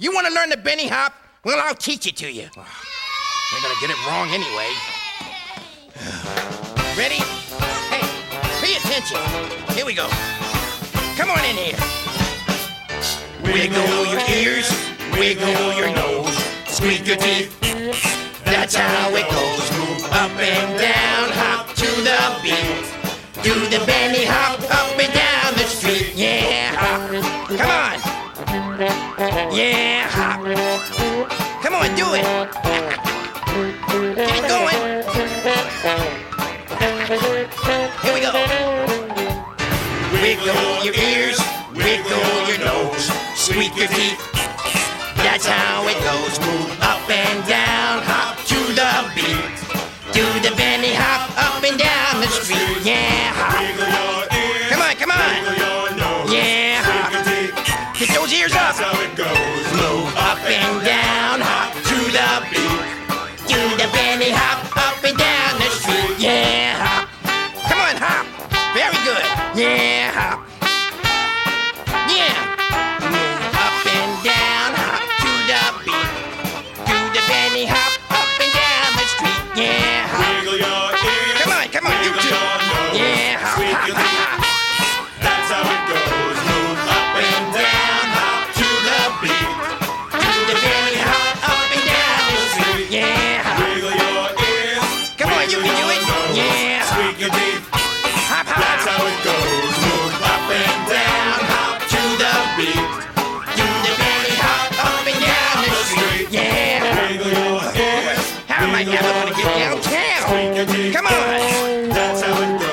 You want to learn the Benny Hop? Well, I'll teach it to you. You're gonna get it wrong anyway. Ready? Hey, pay attention. Here we go. Come on in here. Wiggle your ears, wiggle your nose, squeak your teeth. That's how it goes. Move up and down, hop to the beat. Do the Benny Hop up and down Yeah, hop. Come on, do it. Get it going. Here we go. Wiggle your ears, wiggle your nose, squeak your teeth. That's how it goes. Move up and down, hop to the beat. Do the Benny Hop up and down the street. Yeah, hop. Wiggle your ears, Come on, come on. Yeah, hop. Get those ears up. down like you ever want to get downtown. Come on.